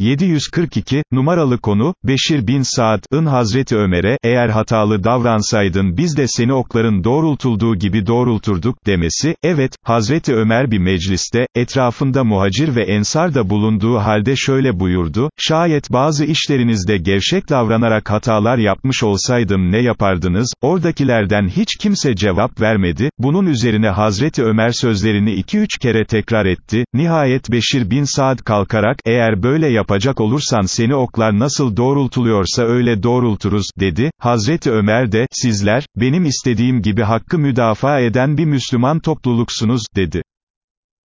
742, numaralı konu, Beşir bin Saad'ın Hazreti Ömer'e, eğer hatalı davransaydın biz de seni okların doğrultulduğu gibi doğrulturduk, demesi, evet, Hazreti Ömer bir mecliste, etrafında muhacir ve ensar da bulunduğu halde şöyle buyurdu, şayet bazı işlerinizde gevşek davranarak hatalar yapmış olsaydım ne yapardınız, oradakilerden hiç kimse cevap vermedi, bunun üzerine Hazreti Ömer sözlerini iki üç kere tekrar etti, nihayet Beşir bin Saad kalkarak, eğer böyle yapacak olursan seni oklar nasıl doğrultuluyorsa öyle doğrulturuz, dedi, Hazreti Ömer de, sizler, benim istediğim gibi hakkı müdafaa eden bir Müslüman topluluksunuz, dedi.